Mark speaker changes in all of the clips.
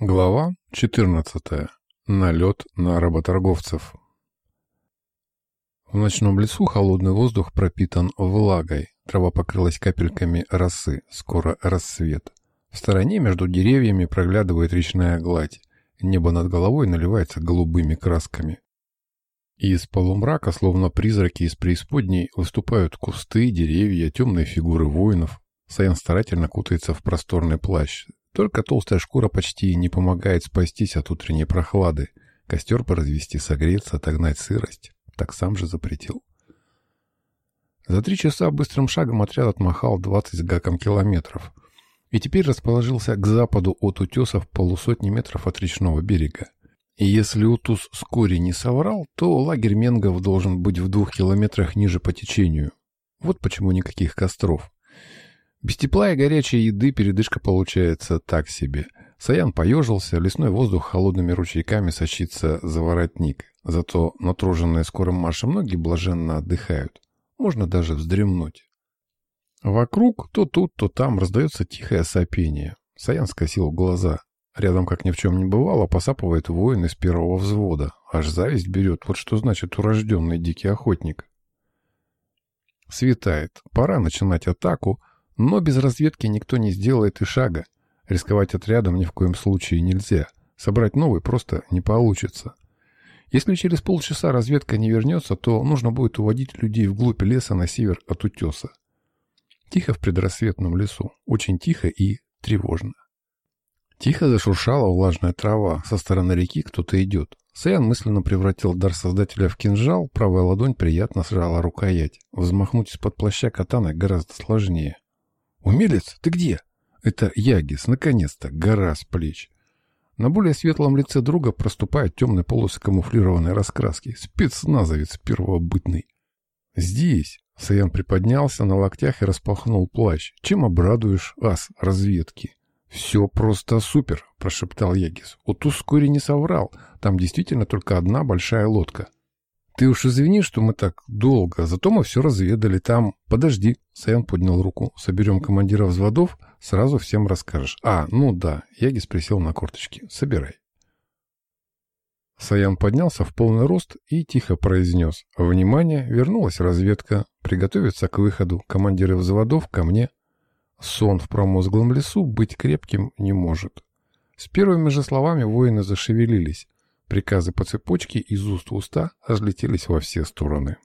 Speaker 1: Глава 14. Налет на работорговцев. В ночном лесу холодный воздух пропитан влагой. Трава покрылась капельками росы. Скоро рассвет. В стороне между деревьями проглядывает речная гладь. Небо над головой наливается голубыми красками. Из полумрака, словно призраки из преисподней, выступают кусты, деревья, темные фигуры воинов. Саян старательно кутается в просторный плащ. Только толстая шкура почти не помогает спастись от утренней прохлады. Костер поразвести, согреться, отогнать сырость. Так сам же запретил. За три часа быстрым шагом отряд отмахал 20 с гаком километров. И теперь расположился к западу от утесов полусотни метров от речного берега. И если Утус вскоре не соврал, то лагерь Менгов должен быть в двух километрах ниже по течению. Вот почему никаких костров. Без тепла и горячей еды передышка получается так себе. Саян поежился, лесной воздух холодными ручейками сочится за воротник. Зато натруженные скорым маршем ноги блаженно отдыхают. Можно даже вздремнуть. Вокруг то тут, то там раздается тихое сопение. Саян скосил глаза. Рядом, как ни в чем не бывало, посапывает воин из первого взвода. Аж зависть берет, вот что значит урожденный дикий охотник. Светает. Пора начинать атаку, но без разведки никто не сделает и шага. Рисковать отрядом ни в коем случае нельзя. Собрать новый просто не получится. Если через полчаса разведка не вернется, то нужно будет уводить людей вглубь леса на север от утеса. Тихо в предрассветном лесу. Очень тихо и тревожно. Тихо зашуршала влажная трава. Со стороны реки кто-то идет. Сэйн мысленно превратил дар создателя в кинжал, правая ладонь приятно сжала рукоять. Взмахнуть из-под плаща катаной гораздо сложнее. «Умелец, ты где?» Это Ягис, наконец-то, гора с плеч. На более светлом лице друга проступают темные полосы камуфлированной раскраски. Спецназовец первобытный. «Здесь!» — Саян приподнялся на локтях и распахнул плащ. «Чем обрадуешь, ас разведки?» «Все просто супер!» — прошептал Ягис. «Вот ускори не соврал. Там действительно только одна большая лодка. «Ты уж извини, что мы так долго, зато мы все разведали там. Подожди». Саян поднял руку. «Соберем командира взводов, сразу всем расскажешь». «А, ну да». Ягис присел на корточки. «Собирай». Саян поднялся в полный рост и тихо произнес. «Внимание! Вернулась разведка. Приготовиться к выходу. Командиры взводов ко мне». Сон в промозглом лесу быть крепким не может. С первыми же словами воины зашевелились. Приказы по цепочке из уст в уста разлетелись во все стороны.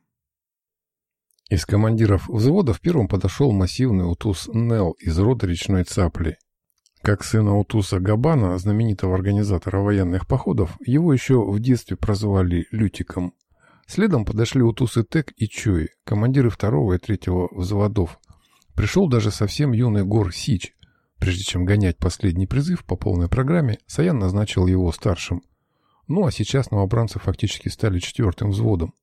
Speaker 1: Из командиров взводов первым подошел массивный утус Нел из рода речной цапли. Как сына утуса Габана, знаменитого организатора военных походов, его еще в детстве прозвали Лютиком. Следом подошли утусы Тек и Чуи, командиры второго и третьего взводов. Пришел даже совсем юный Гор Сич. Прежде чем гонять последний призыв по полной программе, Саян назначил его старшим – ну а сейчас новобранцы фактически стали четвертым взводом.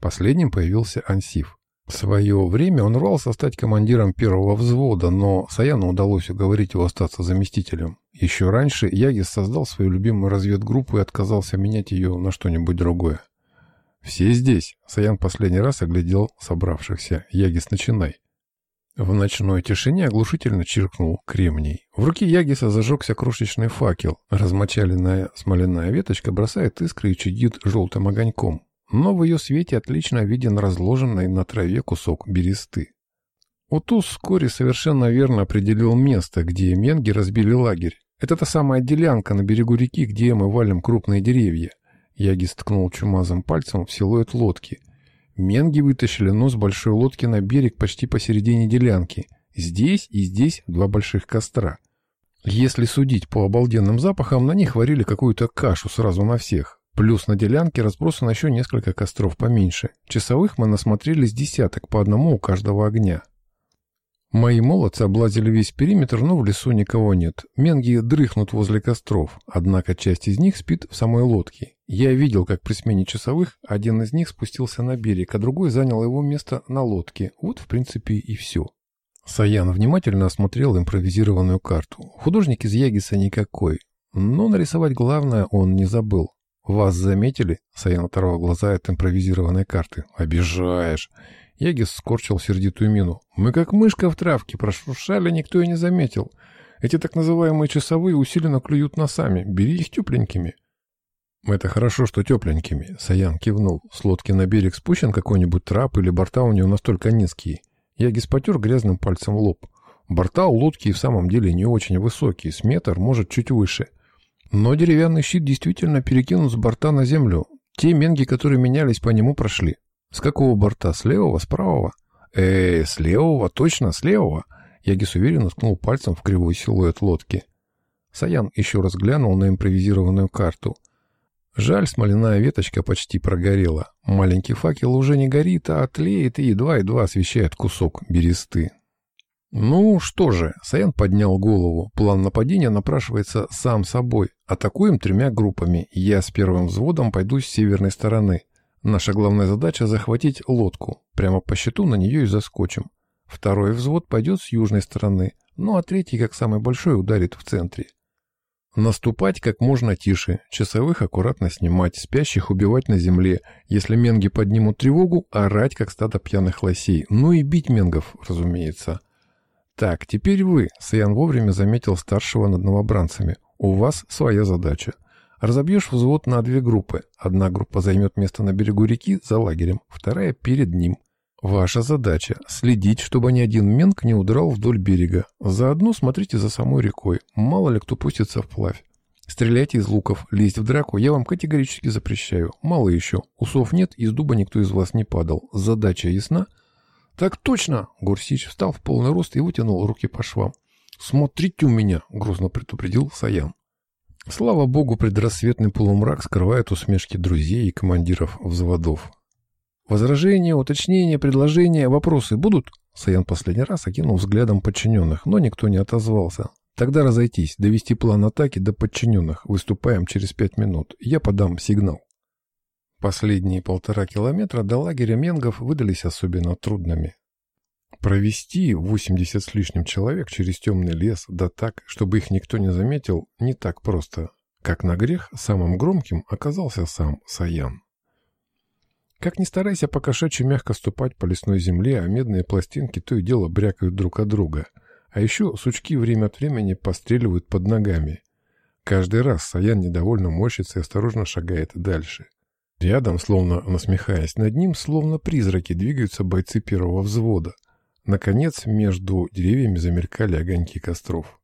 Speaker 1: Последним появился Ансиф. В свое время он рвался стать командиром первого взвода, но Саяну удалось уговорить его остаться заместителем. Еще раньше Ягис создал свою любимую разведгруппу и отказался менять ее на что-нибудь другое. «Все здесь?» Саян последний раз оглядел собравшихся. «Ягис, начинай». В ночной тишине оглушительно чиркнул кремний. В руке Ягиса зажегся крошечный факел. Размочаленная смоляная веточка бросает искры и чадит желтым огоньком. Но в ее свете отлично виден разложенный на траве кусок бересты. Утус вскоре совершенно верно определил место, где менги разбили лагерь. Это та самая делянка на берегу реки, где мы валим крупные деревья. Ягис ткнул чумазым пальцем в силуэт лодки. Менги вытащили нос большой лодки на берег почти посередине делянки. Здесь и здесь два больших костра. Если судить по обалденным запахам, на них варили какую-то кашу сразу на всех. Плюс на делянке разбросано еще несколько костров поменьше. Часовых мы насмотрелись десяток по одному у каждого огня. Мои молодцы облазили весь периметр, но в лесу никого нет. Менги дрыхнут возле костров, однако часть из них спит в самой лодке. Я видел, как при смене часовых один из них спустился на берег, а другой занял его место на лодке. Вот, в принципе, и все. Саян внимательно осмотрел импровизированную карту. Художник из Ягиса никакой, но нарисовать главное он не забыл. «Вас заметили?» — Саян оторвал глаза от импровизированной карты. «Обижаешь!» Ягис скорчил сердитую мину. «Мы как мышка в травке, прошуршали, никто и не заметил. Эти так называемые часовые усиленно клюют носами. Бери их тепленькими. «Это хорошо, что тепленькими», — Саян кивнул. «С лодки на берег спущен какой-нибудь трап или борта у него настолько низкие?» Ягис потер грязным пальцем лоб. Борта у лодки и в самом деле не очень высокие, с метр, может, чуть выше. Но деревянный щит действительно перекинут с борта на землю. Те менги, которые менялись, по нему прошли. С какого борта? С левого? С правого? Э, с левого, точно, с левого. Ягис уверенно ткнул пальцем в кривой силуэт лодки. Саян еще раз глянул на импровизированную карту. Жаль, смоляная веточка почти прогорела. Маленький факел уже не горит, а тлеет и едва-едва освещает кусок бересты. Ну что же, Саян поднял голову. План нападения напрашивается сам собой. Атакуем тремя группами. Я с первым взводом пойду с северной стороны. Наша главная задача — захватить лодку. Прямо по счету на нее и заскочим. Второй взвод пойдет с южной стороны. Ну а третий, как самый большой, ударит в центре. Наступать как можно тише, часовых аккуратно снимать, спящих убивать на земле. Если менги поднимут тревогу, орать, как стадо пьяных лосей. Ну и бить менгов, разумеется. Так, теперь вы, Саян вовремя заметил старшего над новобранцами. У вас своя задача. Разобьешь взвод на две группы. Одна группа займет место на берегу реки за лагерем, вторая перед ним. Ваша задача – следить, чтобы ни один менг не удрал вдоль берега. Заодно смотрите за самой рекой, мало ли кто пустится вплавь. Стреляйте из луков, лезть в драку я вам категорически запрещаю. Мало еще, усов нет, из дуба никто из вас не падал. Задача ясна? Так точно! Гурсич встал в полный рост и вытянул руки по швам. «Смотрите у меня!» — грозно предупредил Саян. Слава богу, предрассветный полумрак скрывает усмешки друзей и командиров взводов. Возражения, уточнения, предложения, вопросы будут? Саян последний раз окинул взглядом подчиненных, но никто не отозвался. Тогда разойтись, довести план атаки до подчиненных. Выступаем через пять минут. Я подам сигнал. Последние полтора километра до лагеря Менгов выдались особенно трудными. Провести 80 с лишним человек через темный лес, да так, чтобы их никто не заметил, не так просто. Как на грех, самым громким оказался сам Саян. Как ни старайся по кошачьи мягко ступать по лесной земле, а медные пластинки то и дело брякают друг от друга. А еще сучки время от времени постреливают под ногами. Каждый раз Саян недовольно морщится и осторожно шагает дальше. Рядом, словно насмехаясь над ним, словно призраки двигаются бойцы первого взвода. Наконец, между деревьями замелькали огоньки костров.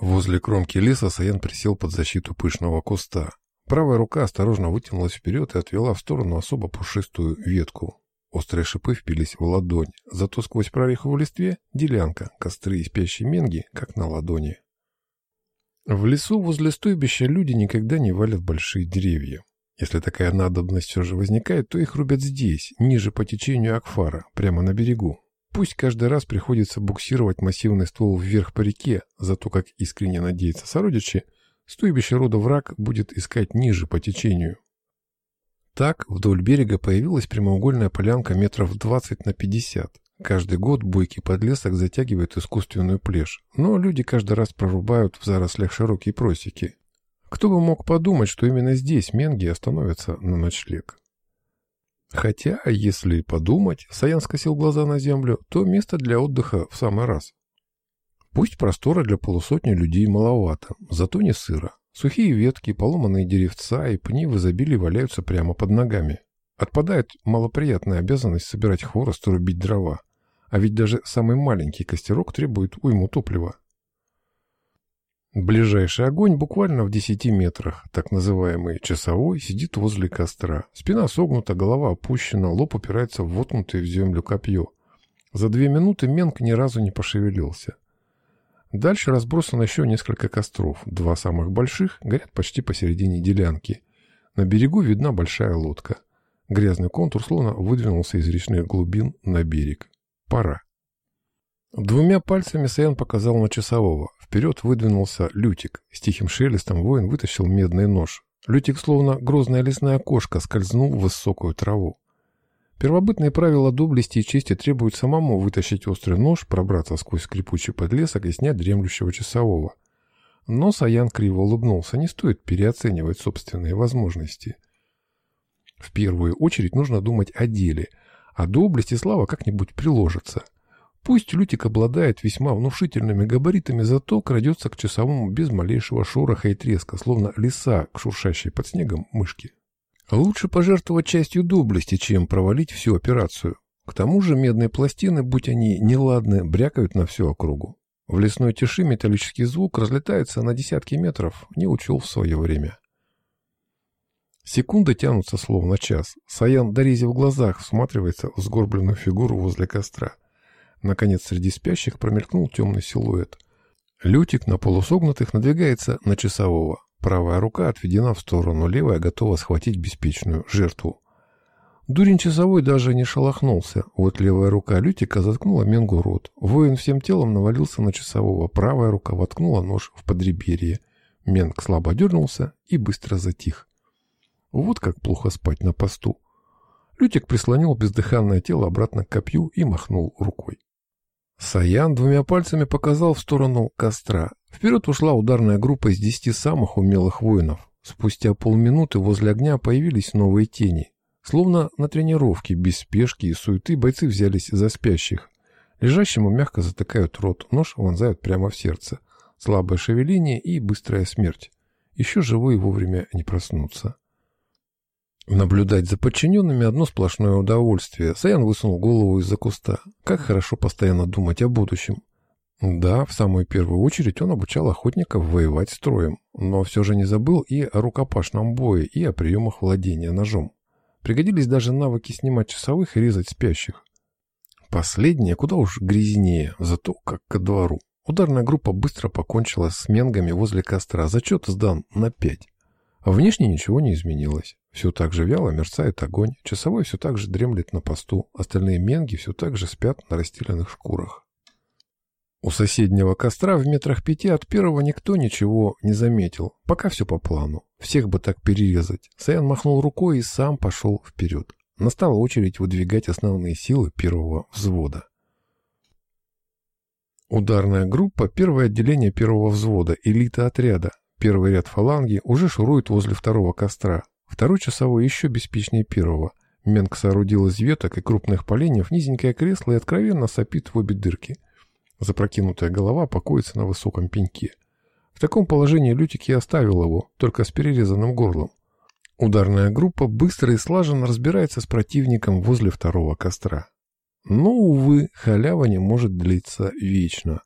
Speaker 1: Возле кромки леса Саян присел под защиту пышного куста. Правая рука осторожно вытянулась вперед и отвела в сторону особо пушистую ветку. Острые шипы впились в ладонь, зато сквозь прореху в листве делянка, костры и спящие менги, как на ладони. В лесу возле стойбища люди никогда не валят большие деревья. Если такая надобность все же возникает, то их рубят здесь, ниже по течению Акфара, прямо на берегу. Пусть каждый раз приходится буксировать массивный ствол вверх по реке, зато, как искренне надеются сородичи, Стойбище рода враг будет искать ниже по течению. Так вдоль берега появилась прямоугольная полянка метров 20 на 50. Каждый год бойкий подлесок затягивает искусственную плешь, но люди каждый раз прорубают в зарослях широкие просеки. Кто бы мог подумать, что именно здесь менги остановятся на ночлег. Хотя, если подумать, Саян скосил глаза на землю, то место для отдыха в самый раз. Пусть простора для полусотни людей маловато, зато не сыро. Сухие ветки, поломанные деревца и пни в изобилии валяются прямо под ногами. Отпадает малоприятная обязанность собирать хворост и рубить дрова. А ведь даже самый маленький костерок требует уйму топлива. Ближайший огонь буквально в десяти метрах, так называемый часовой, сидит возле костра. Спина согнута, голова опущена, лоб упирается в воткнутое в землю копье. За две минуты Менк ни разу не пошевелился. Дальше разбросано еще несколько костров. Два самых больших горят почти посередине делянки. На берегу видна большая лодка. Грязный контур словно выдвинулся из речных глубин на берег. Пора. Двумя пальцами Саян показал на часового. Вперед выдвинулся Лютик. С тихим шелестом воин вытащил медный нож. Лютик, словно грозная лесная кошка, скользнул в высокую траву. Первобытные правила доблести и чести требуют самому вытащить острый нож, пробраться сквозь скрипучий подлесок и снять дремлющего часового. Но Саян криво улыбнулся, не стоит переоценивать собственные возможности. В первую очередь нужно думать о деле, а доблесть и слава как-нибудь приложатся. Пусть Лютик обладает весьма внушительными габаритами, зато крадется к часовому без малейшего шороха и треска, словно лиса к шуршащей под снегом мышке. Лучше пожертвовать частью доблести, чем провалить всю операцию. К тому же медные пластины, будь они неладны, брякают на всю округу. В лесной тиши металлический звук разлетается на десятки метров, не учел в свое время. Секунды тянутся словно час. Саян, дорезив в глазах, всматривается в сгорбленную фигуру возле костра. Наконец, среди спящих промелькнул темный силуэт. Лютик на полусогнутых надвигается на часового. Правая рука отведена в сторону, левая готова схватить беспечную жертву. Дурень часовой даже не шелохнулся. Вот левая рука Лютика заткнула Менгу рот. Воин всем телом навалился на часового. Правая рука воткнула нож в подреберье. Менг слабо дернулся и быстро затих. Вот как плохо спать на посту. Лютик прислонил бездыханное тело обратно к копью и махнул рукой. Саян двумя пальцами показал в сторону костра. Вперед ушла ударная группа из десяти самых умелых воинов. Спустя полминуты возле огня появились новые тени. Словно на тренировке, без спешки и суеты, бойцы взялись за спящих. Лежащему мягко затыкают рот, нож вонзают прямо в сердце. Слабое шевеление и быстрая смерть. Еще живые вовремя не проснутся. Наблюдать за подчиненными одно сплошное удовольствие. Саян высунул голову из-за куста. Как хорошо постоянно думать о будущем. Да, в самую первую очередь он обучал охотников воевать строем, но все же не забыл и о рукопашном бое, и о приемах владения ножом. Пригодились даже навыки снимать часовых и резать спящих. Последнее куда уж грязнее, зато как ко двору. Ударная группа быстро покончила с менгами возле костра. Зачет сдан на пять. Внешне ничего не изменилось. Все так же вяло мерцает огонь, часовой все так же дремлет на посту, остальные менги все так же спят на расстеленных шкурах. У соседнего костра в метрах пяти от первого никто ничего не заметил. Пока все по плану. Всех бы так перерезать. Саян махнул рукой и сам пошел вперед. Настала очередь выдвигать основные силы первого взвода. Ударная группа, первое отделение первого взвода, элита отряда, Первый ряд фаланги уже шурует возле второго костра. Второй часовой еще беспечнее первого. Менг соорудил из веток и крупных поленьев низенькое кресло и откровенно сопит в обе дырки. Запрокинутая голова покоится на высоком пеньке. В таком положении Лютик и оставил его, только с перерезанным горлом. Ударная группа быстро и слаженно разбирается с противником возле второго костра. Но, увы, халява не может длиться вечно.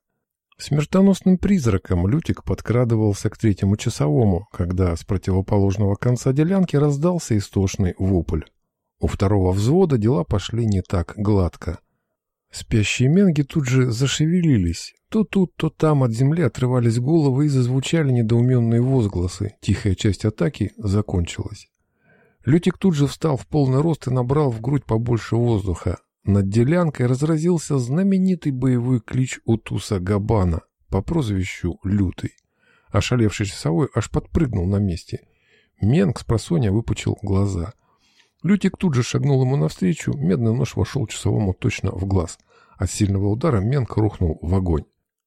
Speaker 1: Смертоносным призраком Лютик подкрадывался к третьему часовому, когда с противоположного конца делянки раздался истошный вопль. У второго взвода дела пошли не так гладко. Спящие менги тут же зашевелились. То тут, то там от земли отрывались головы и зазвучали недоуменные возгласы. Тихая часть атаки закончилась. Лютик тут же встал в полный рост и набрал в грудь побольше воздуха. Над делянкой разразился знаменитый боевой клич Утуса Габана по прозвищу Лютый. Ошалевший часовой аж подпрыгнул на месте. Менг с просонья выпучил глаза. Лютик тут же шагнул ему навстречу, медный нож вошел часовому точно в глаз. От сильного удара Менг рухнул в огонь.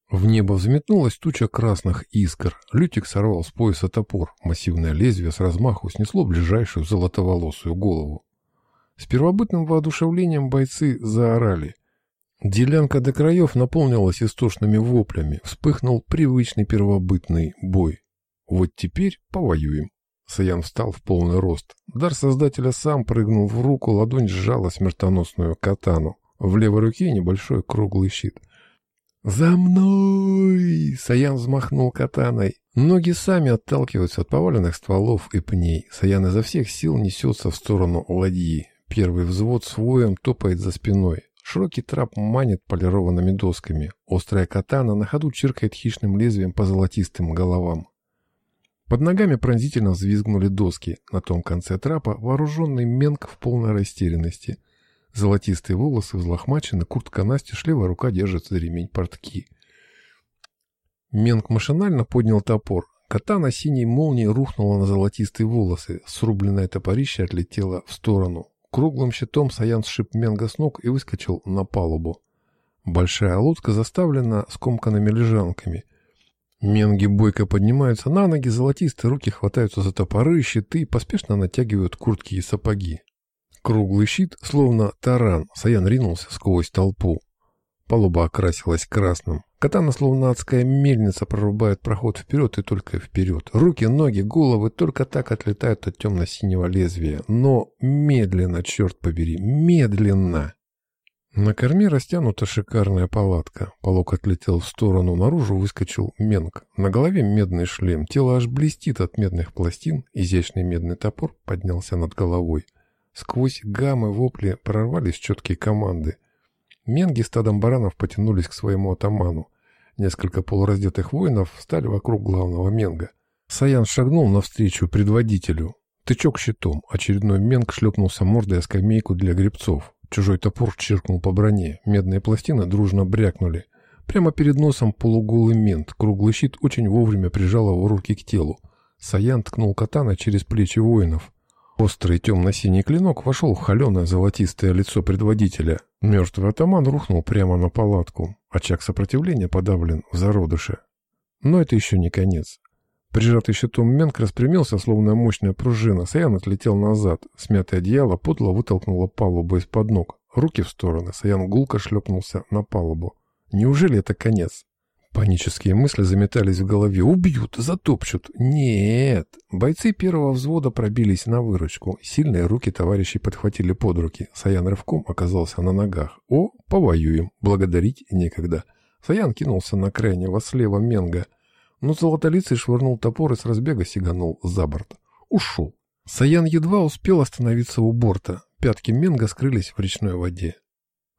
Speaker 1: В небо взметнулась туча красных искр. Лютик сорвал с пояса топор. Массивное лезвие с размаху снесло ближайшую золотоволосую голову. С первобытным воодушевлением бойцы заорали. Делянка до краев наполнилась истошными воплями. Вспыхнул привычный первобытный бой. Вот теперь повоюем. Саян встал в полный рост. Дар Создателя сам прыгнул в руку, ладонь сжала смертоносную катану. В левой руке небольшой круглый щит. «За мной!» Саян взмахнул катаной. Ноги сами отталкиваются от поваленных стволов и пней. Саян изо всех сил несется в сторону ладьи. Первый взвод с воем топает за спиной. Широкий трап манит полированными досками. Острая катана на ходу чиркает хищным лезвием по золотистым головам. Под ногами пронзительно взвизгнули доски. На том конце трапа вооруженный менг в полной растерянности. Золотистые волосы взлохмачены, куртка Насти, левая рука держит за ремень портки. Менг машинально поднял топор. Катана синей молнией рухнула на золотистые волосы. Срубленное топорище отлетело в сторону. Круглым щитом Саян сшиб Менга с ног и выскочил на палубу. Большая лодка заставлена скомканными лежанками. Менги бойко поднимаются на ноги, золотистые руки хватаются за топоры и щиты и поспешно натягивают куртки и сапоги. Круглый щит, словно таран, Саян ринулся сквозь толпу. Палуба окрасилась красным. Катана, словно адская мельница, прорубает проход вперед и только вперед. Руки, ноги, головы только так отлетают от темно-синего лезвия. Но медленно, черт побери, медленно! На корме растянута шикарная палатка. Полок отлетел в сторону, наружу выскочил Менг. На голове медный шлем, тело аж блестит от медных пластин, изящный медный топор поднялся над головой. Сквозь гаммы вопли прорвались четкие команды. Менги стадом баранов потянулись к своему атаману. Несколько полураздетых воинов встали вокруг главного Менга. Саян шагнул навстречу предводителю. Тычок щитом. Очередной Менг шлепнулся мордой о скамейку для гребцов. Чужой топор чиркнул по броне, медные пластины дружно брякнули. Прямо перед носом полуголый мент, круглый щит очень вовремя прижал его руки к телу. Саян ткнул катана через плечи воинов. Острый темно-синий клинок вошел в холеное золотистое лицо предводителя. Мертвый атаман рухнул прямо на палатку. Очаг сопротивления подавлен в зародыше. Но это еще не конец. Прижатый щитом Менк распрямился, словно мощная пружина. Саян отлетел назад. Смятое одеяло подло вытолкнуло палубу из-под ног. Руки в стороны. Саян гулко шлепнулся на палубу. Неужели это конец? Панические мысли заметались в голове. Убьют, затопчут. Нет. Бойцы первого взвода пробились на выручку. Сильные руки товарищей подхватили под руки. Саян рывком оказался на ногах. О, повоюем. Благодарить некогда. Саян кинулся на крайнего слева Менга но золотолицый швырнул топор и с разбега сиганул за борт. Ушел. Саян едва успел остановиться у борта. Пятки Менга скрылись в речной воде.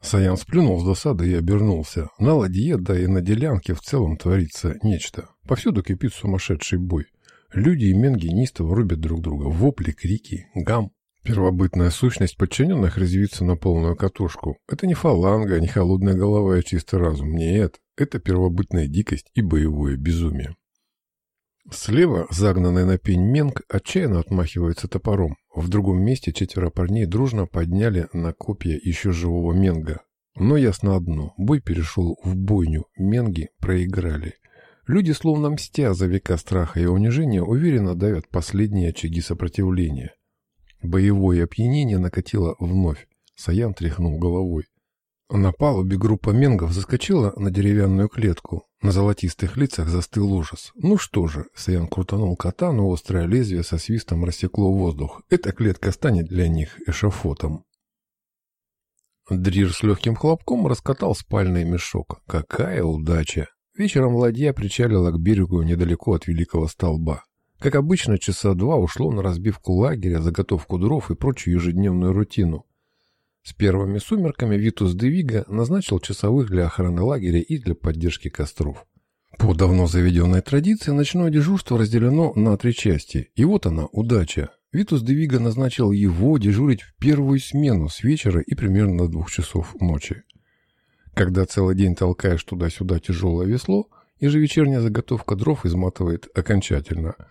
Speaker 1: Саян сплюнул с досады и обернулся. На ладье, да и на делянке в целом творится нечто. Повсюду кипит сумасшедший бой. Люди и менги неистово рубят друг друга. Вопли, крики, гам. Первобытная сущность подчиненных резвится на полную катушку. Это не фаланга, не холодная голова и чистый разум. Нет, это первобытная дикость и боевое безумие. Слева загнанный на пень Менг отчаянно отмахивается топором. В другом месте четверо парней дружно подняли на копья еще живого Менга. Но ясно одно, бой перешел в бойню, Менги проиграли. Люди, словно мстя за века страха и унижения, уверенно давят последние очаги сопротивления. Боевое опьянение накатило вновь. Саян тряхнул головой. На палубе группа менгов заскочила на деревянную клетку. На золотистых лицах застыл ужас. Ну что же, Саян крутанул кота, но острое лезвие со свистом рассекло воздух. Эта клетка станет для них эшафотом. Дрир с легким хлопком раскатал спальный мешок. Какая удача! Вечером ладья причалила к берегу недалеко от великого столба. Как обычно, часа два ушло на разбивку лагеря, заготовку дров и прочую ежедневную рутину. С первыми сумерками Витус Девига назначил часовых для охраны лагеря и для поддержки костров. По давно заведенной традиции ночное дежурство разделено на три части. И вот она, удача. Витус Девига назначил его дежурить в первую смену с вечера и примерно до двух часов ночи. Когда целый день толкаешь туда-сюда тяжелое весло, ежевечерняя заготовка дров изматывает окончательно –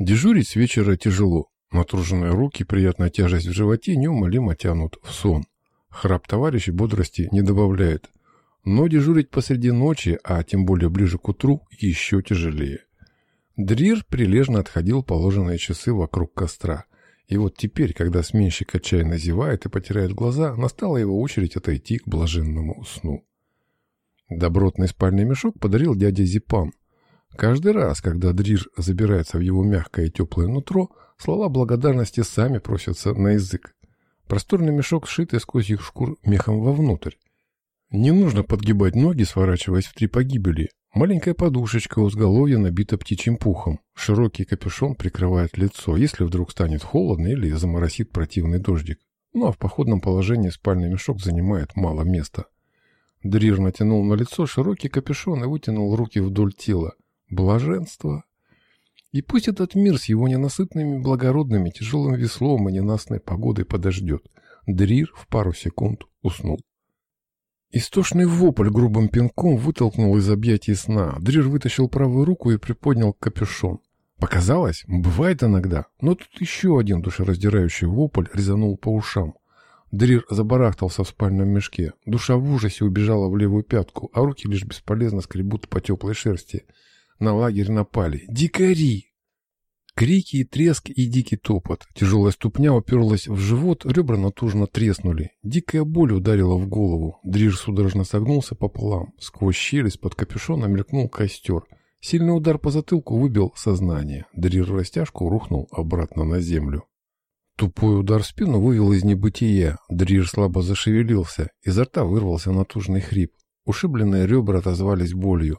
Speaker 1: Дежурить с вечера тяжело. Натруженные руки, приятная тяжесть в животе неумолимо тянут в сон. Храп товарища бодрости не добавляет. Но дежурить посреди ночи, а тем более ближе к утру, еще тяжелее. Дрир прилежно отходил положенные часы вокруг костра. И вот теперь, когда сменщик отчаянно зевает и потирает глаза, настала его очередь отойти к блаженному сну. Добротный спальный мешок подарил дядя Зипан, Каждый раз, когда Дрир забирается в его мягкое и теплое нутро, слова благодарности сами просятся на язык. Просторный мешок, сшитый из козьих шкур мехом вовнутрь. Не нужно подгибать ноги, сворачиваясь в три погибели. Маленькая подушечка у изголовья набита птичьим пухом. Широкий капюшон прикрывает лицо, если вдруг станет холодно или заморосит противный дождик. Ну а в походном положении спальный мешок занимает мало места. Дрир натянул на лицо широкий капюшон и вытянул руки вдоль тела блаженство. И пусть этот мир с его ненасытными благородными, тяжелым веслом и ненастной погодой подождет. Дрир в пару секунд уснул. Истошный вопль грубым пинком вытолкнул из объятий сна. Дрир вытащил правую руку и приподнял капюшон. Показалось? Бывает иногда. Но тут еще один душераздирающий вопль резанул по ушам. Дрир забарахтался в спальном мешке. Душа в ужасе убежала в левую пятку, а руки лишь бесполезно скребут по теплой шерсти — на лагерь напали. Дикари! Крики и треск и дикий топот. Тяжелая ступня уперлась в живот, ребра натужно треснули. Дикая боль ударила в голову. Дриж судорожно согнулся пополам. Сквозь щель из-под капюшона мелькнул костер. Сильный удар по затылку выбил сознание. Дрир растяжку рухнул обратно на землю. Тупой удар в спину вывел из небытия. Дрир слабо зашевелился. Изо рта вырвался натужный хрип. Ушибленные ребра отозвались болью.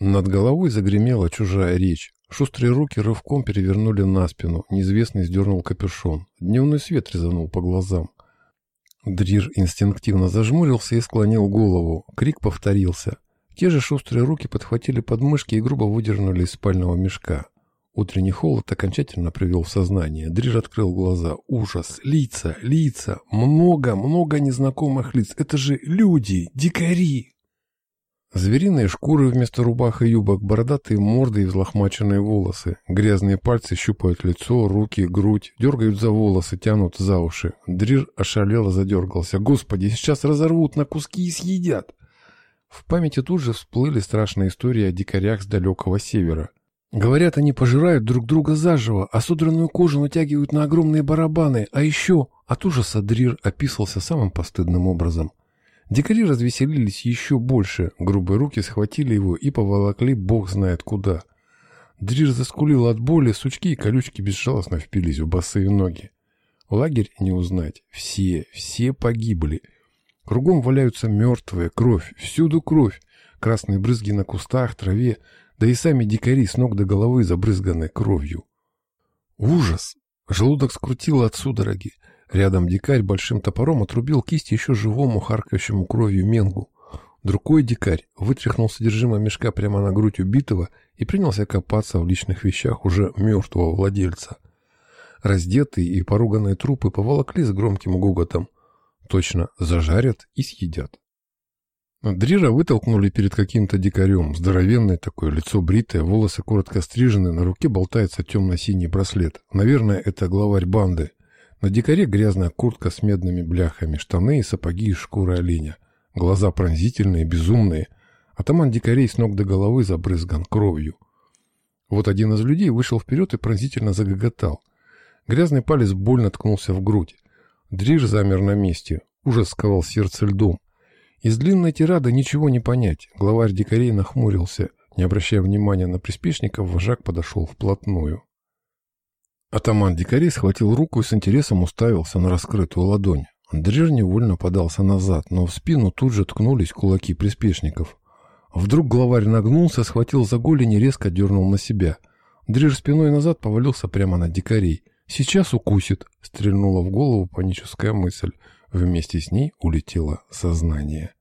Speaker 1: Над головой загремела чужая речь. Шустрые руки рывком перевернули на спину. Неизвестный сдернул капюшон. Дневной свет резанул по глазам. Дрир инстинктивно зажмурился и склонил голову. Крик повторился. Те же шустрые руки подхватили подмышки и грубо выдернули из спального мешка. Утренний холод окончательно привел в сознание. Дрир открыл глаза. Ужас. Лица, лица. Много, много незнакомых лиц. Это же люди, дикари. Звериные шкуры вместо рубах и юбок, бородатые морды и взлохмаченные волосы. Грязные пальцы щупают лицо, руки, грудь, дергают за волосы, тянут за уши. Дрир ошалело задергался. «Господи, сейчас разорвут на куски и съедят!» В памяти тут же всплыли страшные истории о дикарях с далекого севера. Говорят, они пожирают друг друга заживо, а содранную кожу натягивают на огромные барабаны, а еще от ужаса Дрир описался самым постыдным образом. Дикари развеселились еще больше, грубые руки схватили его и поволокли бог знает куда. Дрир заскулил от боли, сучки и колючки безжалостно впились в босые ноги. Лагерь не узнать. Все, все погибли. Кругом валяются мертвые, кровь, всюду кровь, красные брызги на кустах, траве, да и сами дикари с ног до головы забрызганы кровью. Ужас! Желудок скрутило от судороги. Рядом дикарь большим топором отрубил кисть еще живому, харкающему кровью менгу. Другой дикарь вытряхнул содержимое мешка прямо на грудь убитого и принялся копаться в личных вещах уже мертвого владельца. Раздетые и поруганные трупы поволокли с громким гуготом. Точно, зажарят и съедят. Дрира вытолкнули перед каким-то дикарем. Здоровенное такое, лицо бритое, волосы коротко стрижены, на руке болтается темно-синий браслет. Наверное, это главарь банды. На дикаре грязная куртка с медными бляхами, штаны и сапоги из шкуры оленя. Глаза пронзительные, безумные. Атаман дикарей с ног до головы забрызган кровью. Вот один из людей вышел вперед и пронзительно загоготал. Грязный палец больно ткнулся в грудь. Дриж замер на месте. Ужас сковал сердце льдом. Из длинной тирады ничего не понять. Главарь дикарей нахмурился. Не обращая внимания на приспешников, вожак подошел вплотную. Атаман дикарей схватил руку и с интересом уставился на раскрытую ладонь. Дрир невольно подался назад, но в спину тут же ткнулись кулаки приспешников. Вдруг главарь нагнулся, схватил за голень и резко дернул на себя. Дрир спиной назад повалился прямо на дикарей. «Сейчас укусит», — стрельнула в голову паническая мысль. Вместе с ней улетело сознание.